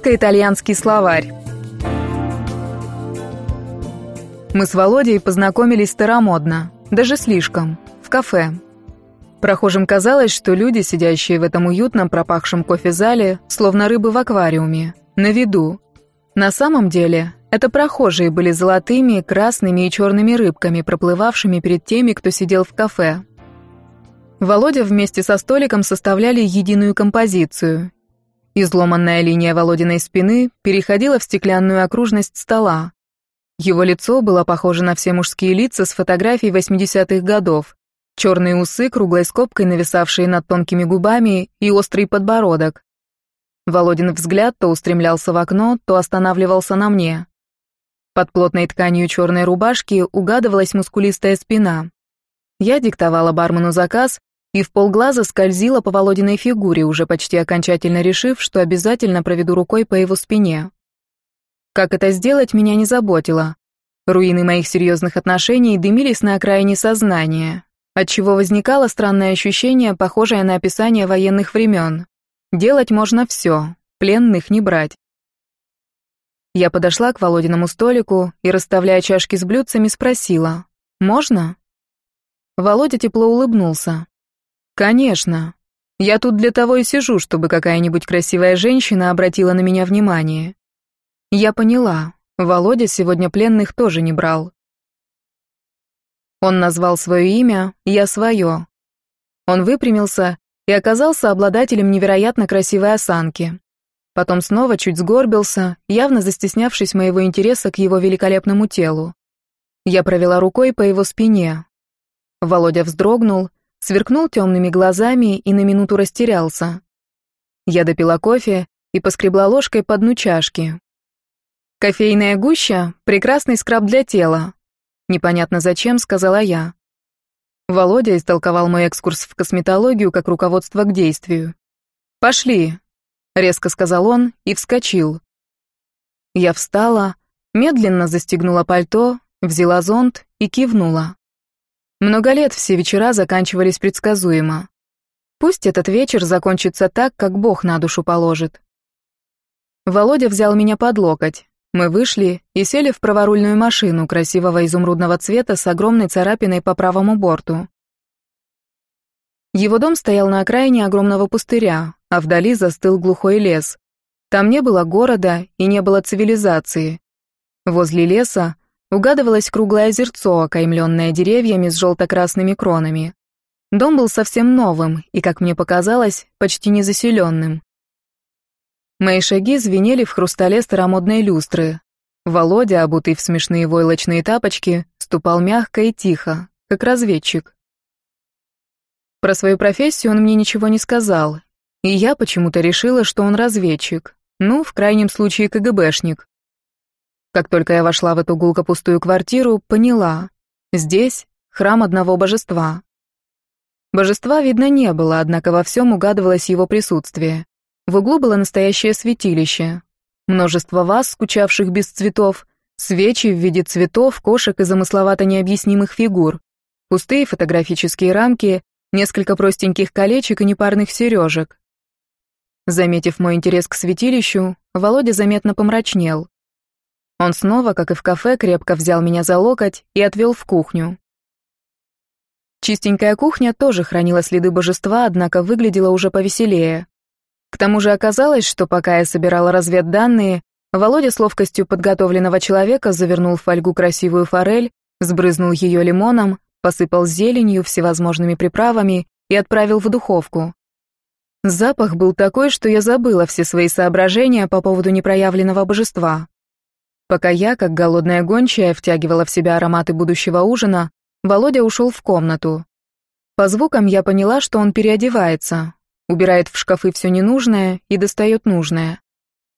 Русско-итальянский словарь. Мы с Володей познакомились старомодно, даже слишком, в кафе. Прохожим казалось, что люди, сидящие в этом уютном пропахшем кофе-зале, словно рыбы в аквариуме, на виду. На самом деле, это прохожие были золотыми, красными и черными рыбками, проплывавшими перед теми, кто сидел в кафе. Володя вместе со столиком составляли единую композицию. Изломанная линия Володиной спины переходила в стеклянную окружность стола, его лицо было похоже на все мужские лица с фотографий 80-х годов. Черные усы, круглой скобкой нависавшие над тонкими губами и острый подбородок. Володин взгляд то устремлялся в окно, то останавливался на мне. Под плотной тканью черной рубашки угадывалась мускулистая спина. Я диктовала бармену заказ и в полглаза скользила по Володиной фигуре, уже почти окончательно решив, что обязательно проведу рукой по его спине. Как это сделать, меня не заботило. Руины моих серьезных отношений дымились на окраине сознания, отчего возникало странное ощущение, похожее на описание военных времен. Делать можно все, пленных не брать. Я подошла к Володиному столику и, расставляя чашки с блюдцами, спросила «Можно?». Володя тепло улыбнулся. «Конечно. Я тут для того и сижу, чтобы какая-нибудь красивая женщина обратила на меня внимание. Я поняла, Володя сегодня пленных тоже не брал. Он назвал свое имя, я свое. Он выпрямился и оказался обладателем невероятно красивой осанки. Потом снова чуть сгорбился, явно застеснявшись моего интереса к его великолепному телу. Я провела рукой по его спине. Володя вздрогнул, сверкнул темными глазами и на минуту растерялся. Я допила кофе и поскребла ложкой по дну чашки, «Кофейная гуща — прекрасный скраб для тела», — непонятно зачем, сказала я. Володя истолковал мой экскурс в косметологию как руководство к действию. «Пошли», — резко сказал он и вскочил. Я встала, медленно застегнула пальто, взяла зонт и кивнула. Много лет все вечера заканчивались предсказуемо. Пусть этот вечер закончится так, как Бог на душу положит. Володя взял меня под локоть. Мы вышли и сели в праворульную машину красивого изумрудного цвета с огромной царапиной по правому борту. Его дом стоял на окраине огромного пустыря, а вдали застыл глухой лес. Там не было города и не было цивилизации. Возле леса угадывалось круглое озерцо, окаймленное деревьями с желто-красными кронами. Дом был совсем новым и, как мне показалось, почти незаселенным. Мои шаги звенели в хрустале старомодной люстры. Володя, обутый в смешные войлочные тапочки, ступал мягко и тихо, как разведчик. Про свою профессию он мне ничего не сказал, и я почему-то решила, что он разведчик, ну, в крайнем случае, КГБшник. Как только я вошла в эту гулко-пустую квартиру, поняла, здесь храм одного божества. Божества видно не было, однако во всем угадывалось его присутствие. В углу было настоящее святилище. Множество ваз, скучавших без цветов, свечи в виде цветов, кошек и замысловато необъяснимых фигур, пустые фотографические рамки, несколько простеньких колечек и непарных сережек. Заметив мой интерес к святилищу, Володя заметно помрачнел. Он снова, как и в кафе, крепко взял меня за локоть и отвел в кухню. Чистенькая кухня тоже хранила следы божества, однако выглядела уже повеселее. К тому же оказалось, что пока я собирала разведданные, Володя с ловкостью подготовленного человека завернул в фольгу красивую форель, сбрызнул ее лимоном, посыпал зеленью, всевозможными приправами и отправил в духовку. Запах был такой, что я забыла все свои соображения по поводу непроявленного божества. Пока я, как голодная гончая, втягивала в себя ароматы будущего ужина, Володя ушел в комнату. По звукам я поняла, что он переодевается, убирает в шкафы все ненужное и достает нужное.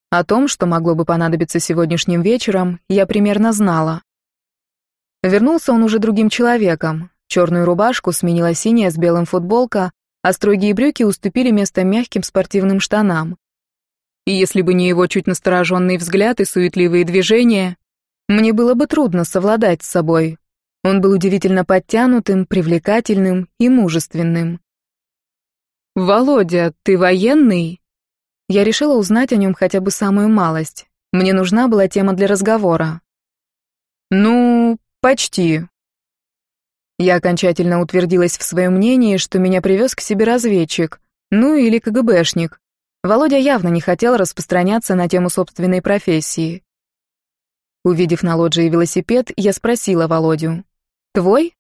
О том, что могло бы понадобиться сегодняшним вечером, я примерно знала. Вернулся он уже другим человеком. Черную рубашку сменила синяя с белым футболка, а строгие брюки уступили место мягким спортивным штанам. И если бы не его чуть настороженный взгляд и суетливые движения, мне было бы трудно совладать с собой. Он был удивительно подтянутым, привлекательным и мужественным. «Володя, ты военный?» Я решила узнать о нем хотя бы самую малость. Мне нужна была тема для разговора. «Ну, почти». Я окончательно утвердилась в своем мнении, что меня привез к себе разведчик, ну или КГБшник. Володя явно не хотел распространяться на тему собственной профессии. Увидев на лоджии велосипед, я спросила Володю. «Твой?»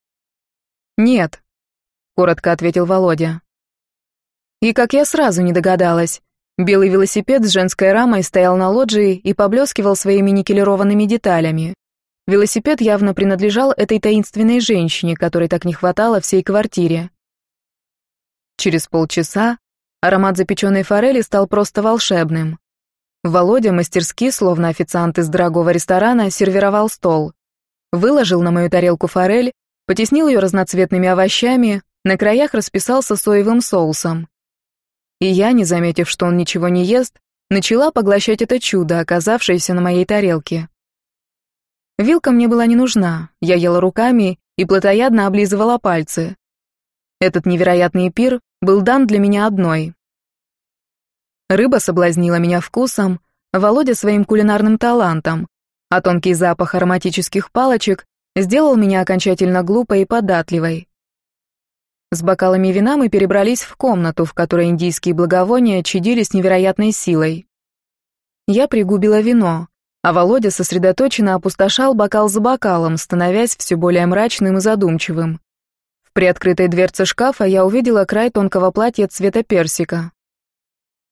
«Нет», — коротко ответил Володя. И как я сразу не догадалась, белый велосипед с женской рамой стоял на лоджии и поблескивал своими никелированными деталями. Велосипед явно принадлежал этой таинственной женщине, которой так не хватало всей квартире. Через полчаса аромат запеченной форели стал просто волшебным. Володя мастерски, словно официант из дорогого ресторана, сервировал стол. Выложил на мою тарелку форель, потеснил ее разноцветными овощами, на краях расписался соевым соусом и я, не заметив, что он ничего не ест, начала поглощать это чудо, оказавшееся на моей тарелке. Вилка мне была не нужна, я ела руками и плотоядно облизывала пальцы. Этот невероятный пир был дан для меня одной. Рыба соблазнила меня вкусом, Володя своим кулинарным талантом, а тонкий запах ароматических палочек сделал меня окончательно глупой и податливой. С бокалами вина мы перебрались в комнату, в которой индийские благовония чадили с невероятной силой. Я пригубила вино, а Володя сосредоточенно опустошал бокал за бокалом, становясь все более мрачным и задумчивым. В приоткрытой дверце шкафа я увидела край тонкого платья цвета персика.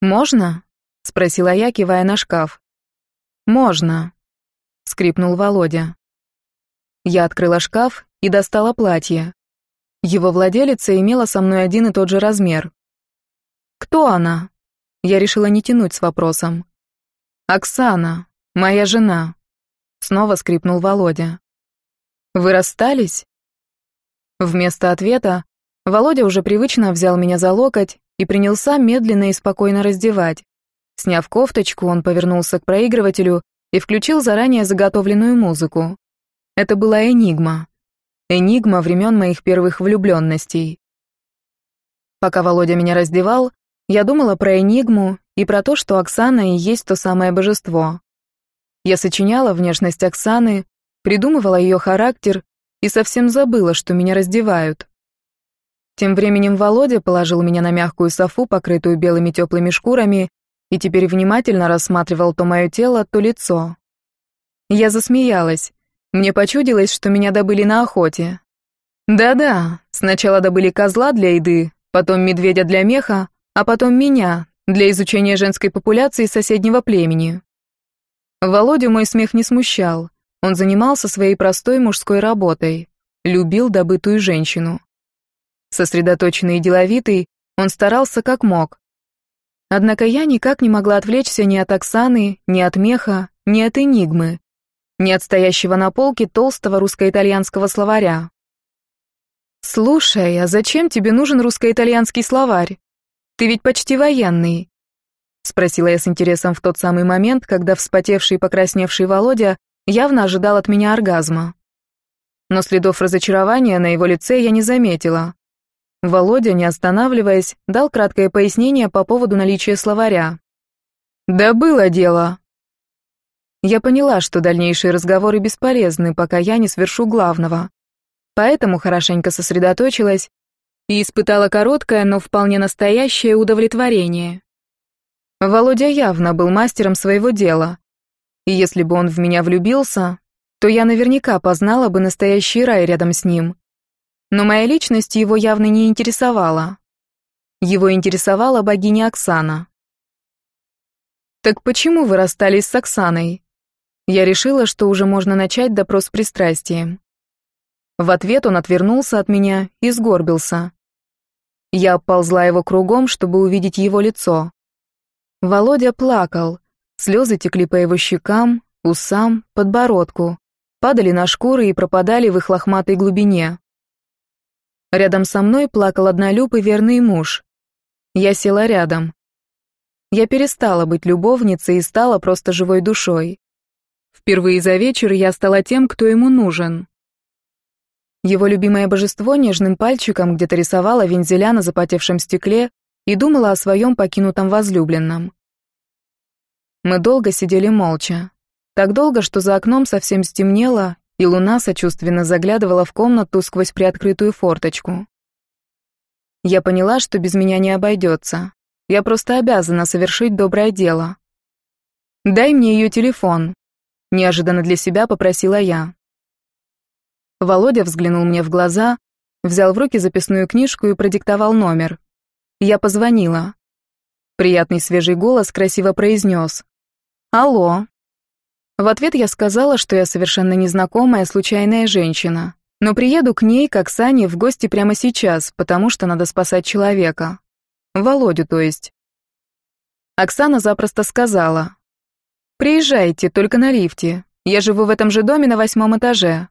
«Можно?» — спросила я, кивая на шкаф. «Можно», — скрипнул Володя. Я открыла шкаф и достала платье. Его владелица имела со мной один и тот же размер. «Кто она?» Я решила не тянуть с вопросом. «Оксана, моя жена», — снова скрипнул Володя. «Вы расстались?» Вместо ответа Володя уже привычно взял меня за локоть и принялся медленно и спокойно раздевать. Сняв кофточку, он повернулся к проигрывателю и включил заранее заготовленную музыку. Это была «Энигма». Энигма времен моих первых влюбленностей. Пока Володя меня раздевал, я думала про Энигму и про то, что Оксана и есть то самое божество. Я сочиняла внешность Оксаны, придумывала ее характер и совсем забыла, что меня раздевают. Тем временем Володя положил меня на мягкую софу, покрытую белыми теплыми шкурами, и теперь внимательно рассматривал то мое тело, то лицо. Я засмеялась. Мне почудилось, что меня добыли на охоте. Да-да, сначала добыли козла для еды, потом медведя для меха, а потом меня, для изучения женской популяции соседнего племени. Володю мой смех не смущал. Он занимался своей простой мужской работой, любил добытую женщину. Сосредоточенный и деловитый, он старался как мог. Однако я никак не могла отвлечься ни от Оксаны, ни от меха, ни от энигмы, не отстоящего на полке толстого русско-итальянского словаря. «Слушай, а зачем тебе нужен русско-итальянский словарь? Ты ведь почти военный», — спросила я с интересом в тот самый момент, когда вспотевший и покрасневший Володя явно ожидал от меня оргазма. Но следов разочарования на его лице я не заметила. Володя, не останавливаясь, дал краткое пояснение по поводу наличия словаря. «Да было дело», я поняла, что дальнейшие разговоры бесполезны, пока я не свершу главного. Поэтому хорошенько сосредоточилась и испытала короткое, но вполне настоящее удовлетворение. Володя явно был мастером своего дела. И если бы он в меня влюбился, то я наверняка познала бы настоящий рай рядом с ним. Но моя личность его явно не интересовала. Его интересовала богиня Оксана. «Так почему вы расстались с Оксаной?» Я решила, что уже можно начать допрос с пристрастием. В ответ он отвернулся от меня и сгорбился. Я ползла его кругом, чтобы увидеть его лицо. Володя плакал. Слезы текли по его щекам, усам, подбородку, падали на шкуры и пропадали в их лохматой глубине. Рядом со мной плакал однолюб и верный муж. Я села рядом. Я перестала быть любовницей и стала просто живой душой. Впервые за вечер я стала тем, кто ему нужен. Его любимое божество нежным пальчиком где-то рисовало вензеля на запотевшем стекле и думала о своем покинутом возлюбленном. Мы долго сидели молча. Так долго, что за окном совсем стемнело, и луна сочувственно заглядывала в комнату сквозь приоткрытую форточку. Я поняла, что без меня не обойдется. Я просто обязана совершить доброе дело. «Дай мне ее телефон», — неожиданно для себя попросила я. Володя взглянул мне в глаза, взял в руки записную книжку и продиктовал номер. Я позвонила. Приятный свежий голос красиво произнес. «Алло». В ответ я сказала, что я совершенно незнакомая, случайная женщина, но приеду к ней, как Сане, в гости прямо сейчас, потому что надо спасать человека. Володю, то есть. Оксана запросто сказала. «Приезжайте, только на лифте. Я живу в этом же доме на восьмом этаже».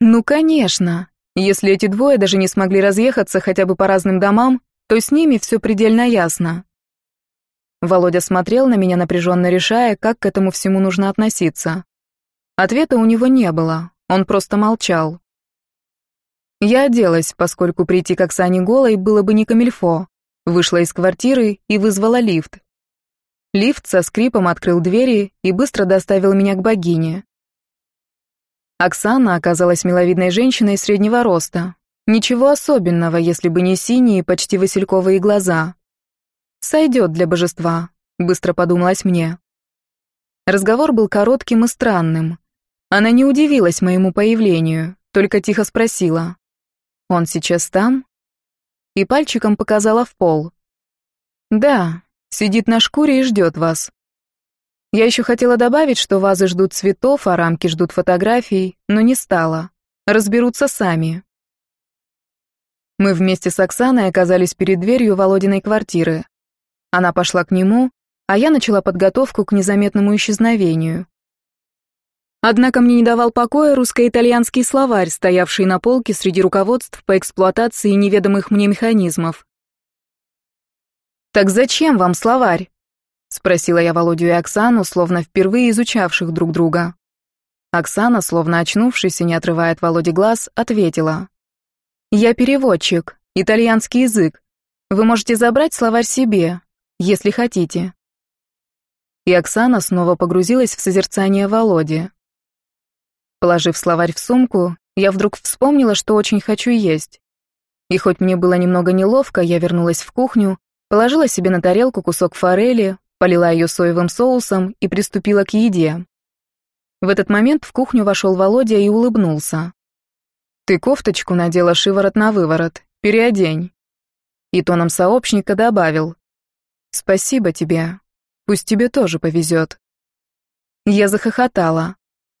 «Ну, конечно. Если эти двое даже не смогли разъехаться хотя бы по разным домам, то с ними все предельно ясно. Володя смотрел на меня, напряженно решая, как к этому всему нужно относиться. Ответа у него не было, он просто молчал. Я оделась, поскольку прийти к Оксане голой было бы не камильфо. Вышла из квартиры и вызвала лифт. Лифт со скрипом открыл двери и быстро доставил меня к богине. Оксана оказалась миловидной женщиной среднего роста. Ничего особенного, если бы не синие, почти васильковые глаза. Сойдет для божества, быстро подумалось мне. Разговор был коротким и странным. Она не удивилась моему появлению, только тихо спросила. «Он сейчас там?» И пальчиком показала в пол. «Да, сидит на шкуре и ждет вас». Я еще хотела добавить, что вазы ждут цветов, а рамки ждут фотографий, но не стала. Разберутся сами. Мы вместе с Оксаной оказались перед дверью Володиной квартиры. Она пошла к нему, а я начала подготовку к незаметному исчезновению. Однако мне не давал покоя русско-итальянский словарь, стоявший на полке среди руководств по эксплуатации неведомых мне механизмов. «Так зачем вам словарь?» — спросила я Володю и Оксану, словно впервые изучавших друг друга. Оксана, словно очнувшись и не отрывая от Володи глаз, ответила. «Я переводчик, итальянский язык. Вы можете забрать словарь себе, если хотите». И Оксана снова погрузилась в созерцание Володи. Положив словарь в сумку, я вдруг вспомнила, что очень хочу есть. И хоть мне было немного неловко, я вернулась в кухню, положила себе на тарелку кусок форели, полила ее соевым соусом и приступила к еде. В этот момент в кухню вошел Володя и улыбнулся. «Ты кофточку надела шиворот на выворот, переодень». И тоном сообщника добавил. Спасибо тебе. Пусть тебе тоже повезет. Я захохотала.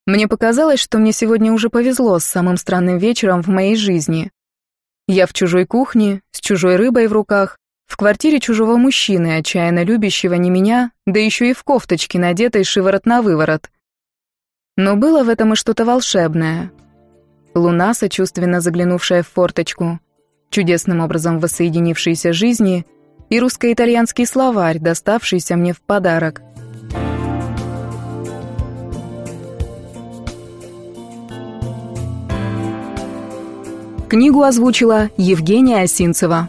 Мне показалось, что мне сегодня уже повезло с самым странным вечером в моей жизни. Я в чужой кухне, с чужой рыбой в руках, в квартире чужого мужчины, отчаянно любящего не меня, да еще и в кофточке, надетой шиворот на выворот. Но было в этом и что-то волшебное. Луна, сочувственно заглянувшая в форточку, чудесным образом воссоединившиеся жизни — и русско-итальянский словарь, доставшийся мне в подарок. Книгу озвучила Евгения Осинцева.